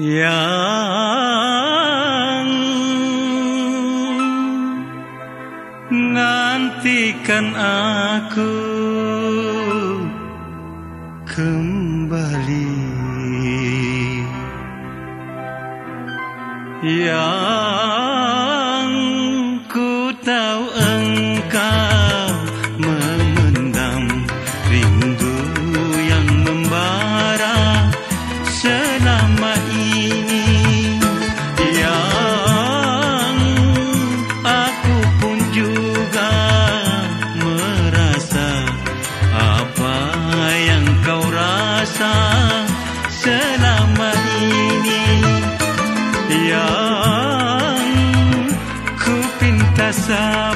yang nantikan aku kembali. Yang sound.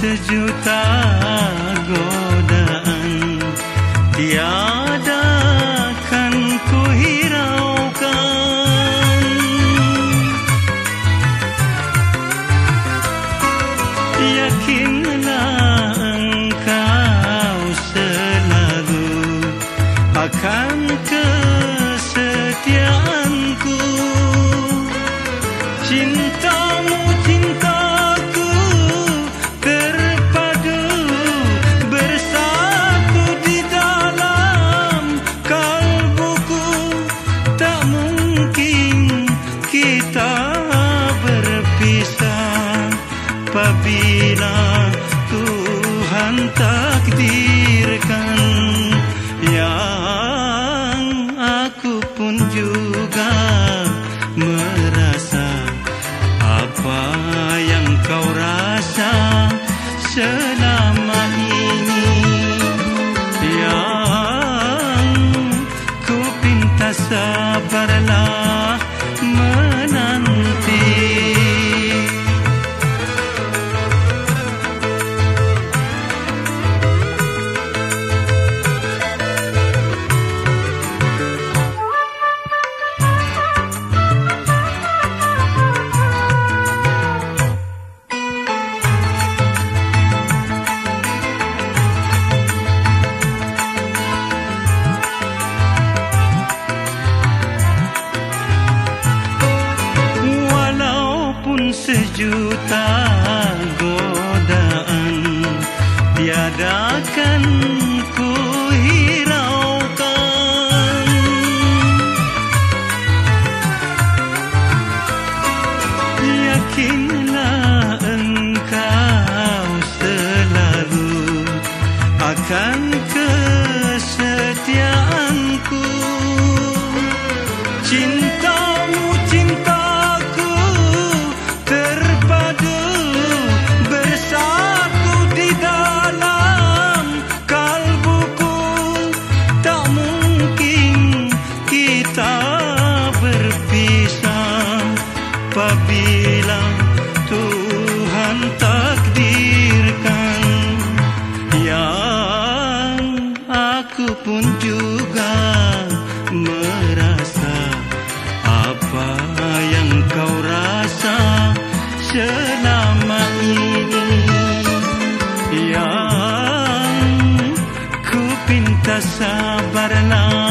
sejuta godaan. Tiada kan ku hiraukan. Yakinlah engkau selalu akan apabila Tuhan takdirkan yang aku pun juga merasa apa yang kau rasa selalu tiadakan ku hiraukan. Yakin But varnaam